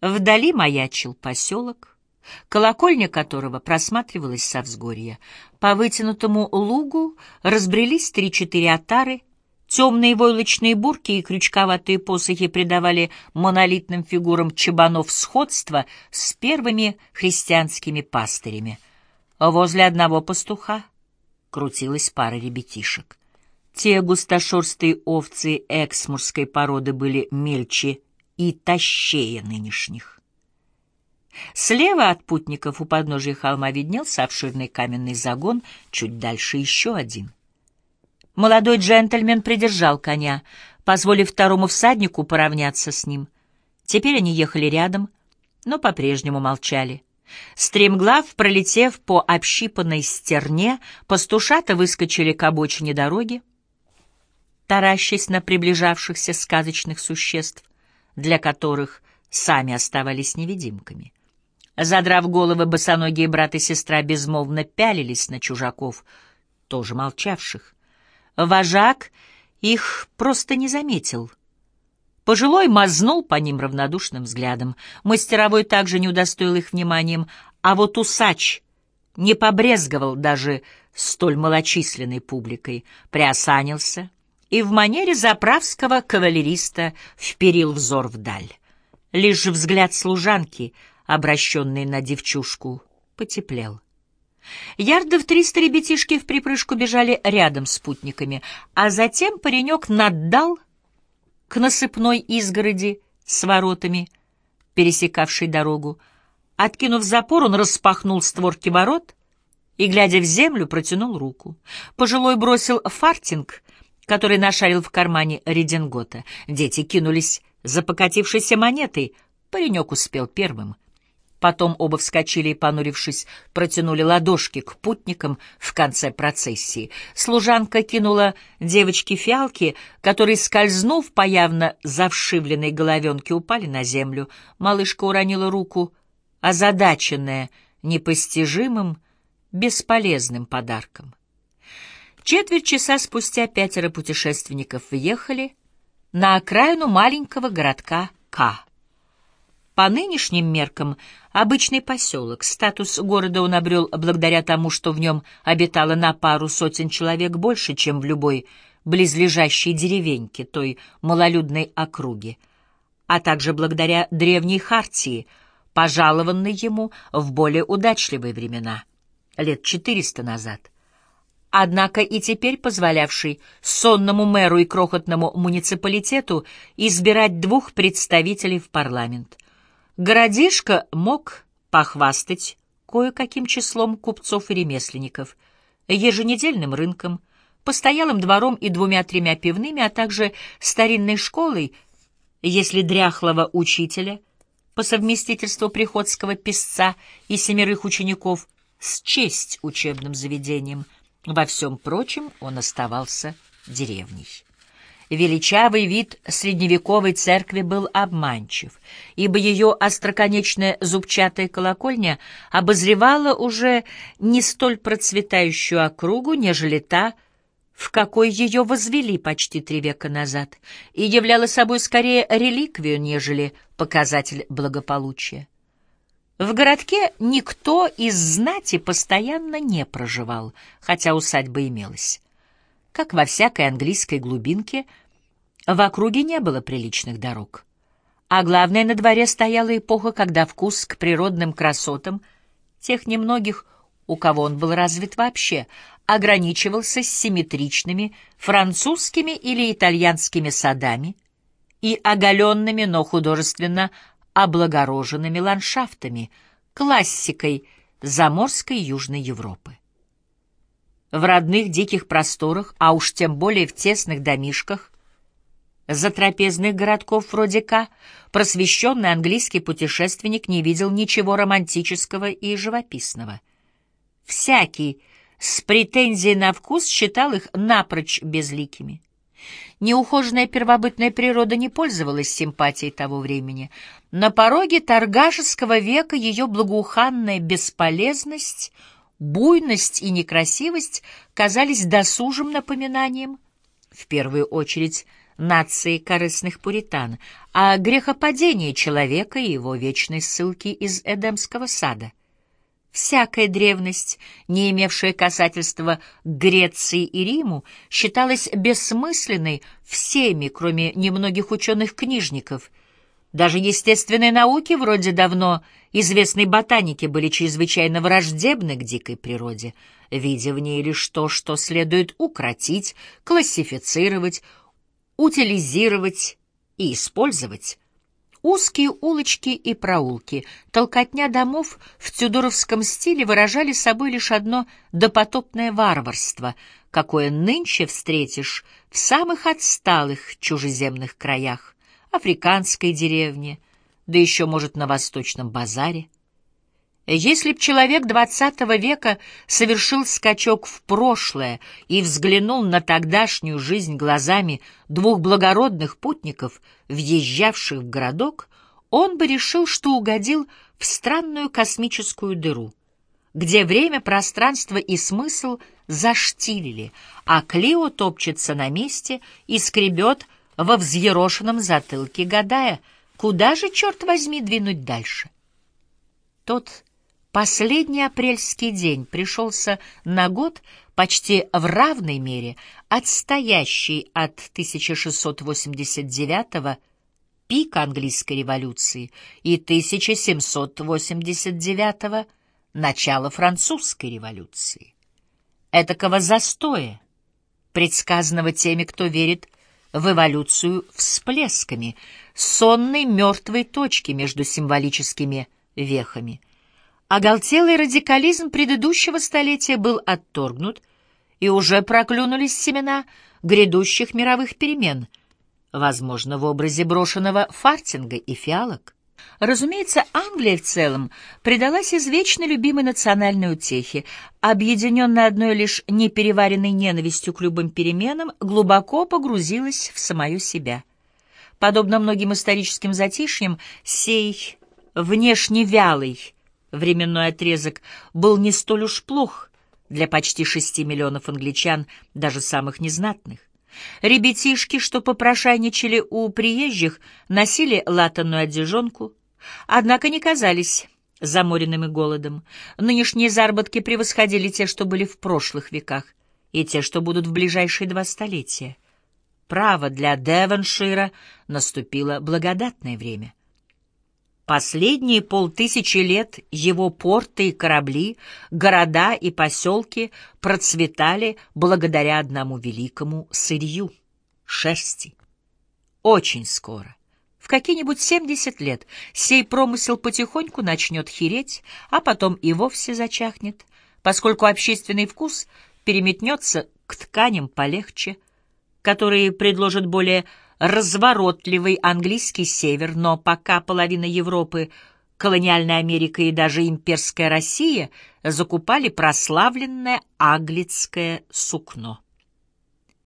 Вдали маячил поселок, колокольня которого просматривалась со взгорья. По вытянутому лугу разбрелись три-четыре отары, темные войлочные бурки и крючковатые посохи придавали монолитным фигурам чабанов сходство с первыми христианскими пастырями. Возле одного пастуха крутилась пара ребятишек. Те густошерстые овцы эксмурской породы были мельче и тащее нынешних. Слева от путников у подножия холма виднелся обширный каменный загон, чуть дальше еще один. Молодой джентльмен придержал коня, позволив второму всаднику поравняться с ним. Теперь они ехали рядом, но по-прежнему молчали. Стремглав, пролетев по общипанной стерне, пастушата выскочили к обочине дороги, таращась на приближавшихся сказочных существ, для которых сами оставались невидимками. Задрав головы, босоногие брат и сестра безмолвно пялились на чужаков, тоже молчавших. Вожак их просто не заметил. Пожилой мазнул по ним равнодушным взглядом. Мастеровой также не удостоил их вниманием, а вот усач не побрезговал даже столь малочисленной публикой, приосанился — и в манере заправского кавалериста вперил взор вдаль. Лишь взгляд служанки, обращенный на девчушку, потеплел. Ярдов триста ребятишки в припрыжку бежали рядом с спутниками, а затем паренек наддал к насыпной изгороди с воротами, пересекавшей дорогу. Откинув запор, он распахнул створки ворот и, глядя в землю, протянул руку. Пожилой бросил фартинг — который нашарил в кармане редингота. Дети кинулись за покатившейся монетой. Паренек успел первым. Потом оба вскочили и, понурившись, протянули ладошки к путникам в конце процессии. Служанка кинула девочке фиалки, которые, скользнув по явно завшивленной головенке, упали на землю. Малышка уронила руку, озадаченная непостижимым, бесполезным подарком. Четверть часа спустя пятеро путешественников въехали на окраину маленького городка К. По нынешним меркам обычный поселок. Статус города он обрел благодаря тому, что в нем обитало на пару сотен человек больше, чем в любой близлежащей деревеньке той малолюдной округи, а также благодаря древней хартии, пожалованной ему в более удачливые времена, лет четыреста назад — однако и теперь позволявший сонному мэру и крохотному муниципалитету избирать двух представителей в парламент. Городишко мог похвастать кое-каким числом купцов и ремесленников, еженедельным рынком, постоялым двором и двумя-тремя пивными, а также старинной школой, если дряхлого учителя, по совместительству приходского писца и семерых учеников, с честь учебным заведением — во всем прочем он оставался деревней. Величавый вид средневековой церкви был обманчив, ибо ее остроконечная зубчатая колокольня обозревала уже не столь процветающую округу, нежели та, в какой ее возвели почти три века назад, и являла собой скорее реликвию, нежели показатель благополучия. В городке никто из знати постоянно не проживал, хотя усадьба имелась. Как во всякой английской глубинке, в округе не было приличных дорог. А главное, на дворе стояла эпоха, когда вкус к природным красотам, тех немногих, у кого он был развит вообще, ограничивался симметричными французскими или итальянскими садами и оголенными, но художественно облагороженными ландшафтами, классикой заморской Южной Европы. В родных диких просторах, а уж тем более в тесных домишках, затрапезных городков вроде К, просвещенный английский путешественник не видел ничего романтического и живописного. Всякий с претензией на вкус считал их напрочь безликими. Неухоженная первобытная природа не пользовалась симпатией того времени. На пороге торгашеского века ее благоуханная бесполезность, буйность и некрасивость казались досужим напоминанием, в первую очередь, нации корыстных пуритан, а грехопадение человека и его вечной ссылки из Эдемского сада. Всякая древность, не имевшая касательства к Греции и Риму, считалась бессмысленной всеми, кроме немногих ученых-книжников. Даже естественные науки, вроде давно известной ботаники, были чрезвычайно враждебны к дикой природе, видя в ней лишь то, что следует укротить, классифицировать, утилизировать и использовать. Узкие улочки и проулки, толкотня домов в тюдоровском стиле выражали собой лишь одно допотопное варварство, какое нынче встретишь в самых отсталых чужеземных краях, африканской деревне, да еще, может, на восточном базаре. Если б человек XX века совершил скачок в прошлое и взглянул на тогдашнюю жизнь глазами двух благородных путников, въезжавших в городок, он бы решил, что угодил в странную космическую дыру, где время, пространство и смысл заштилили, а Клио топчется на месте и скребет во взъерошенном затылке, гадая, куда же, черт возьми, двинуть дальше. Тот Последний апрельский день пришелся на год почти в равной мере отстоящий от 1689 пика английской революции и 1789 начала французской революции. Этакого застоя, предсказанного теми, кто верит в эволюцию всплесками, сонной мертвой точки между символическими вехами – Оголтелый радикализм предыдущего столетия был отторгнут, и уже проклюнулись семена грядущих мировых перемен, возможно, в образе брошенного фартинга и фиалок. Разумеется, Англия в целом предалась извечно любимой национальной утехе, объединенная одной лишь непереваренной ненавистью к любым переменам, глубоко погрузилась в самую себя. Подобно многим историческим затишьям, сей внешне вялый, Временной отрезок был не столь уж плох для почти шести миллионов англичан, даже самых незнатных. Ребятишки, что попрошайничали у приезжих, носили латанную одежонку, однако не казались заморенным и голодом. Нынешние заработки превосходили те, что были в прошлых веках, и те, что будут в ближайшие два столетия. Право для Девоншира наступило благодатное время. Последние полтысячи лет его порты и корабли, города и поселки процветали благодаря одному великому сырью — шерсти. Очень скоро, в какие-нибудь семьдесят лет, сей промысел потихоньку начнет хереть, а потом и вовсе зачахнет, поскольку общественный вкус переметнется к тканям полегче, которые предложат более разворотливый английский север, но пока половина Европы, колониальная Америка и даже имперская Россия закупали прославленное аглицкое сукно.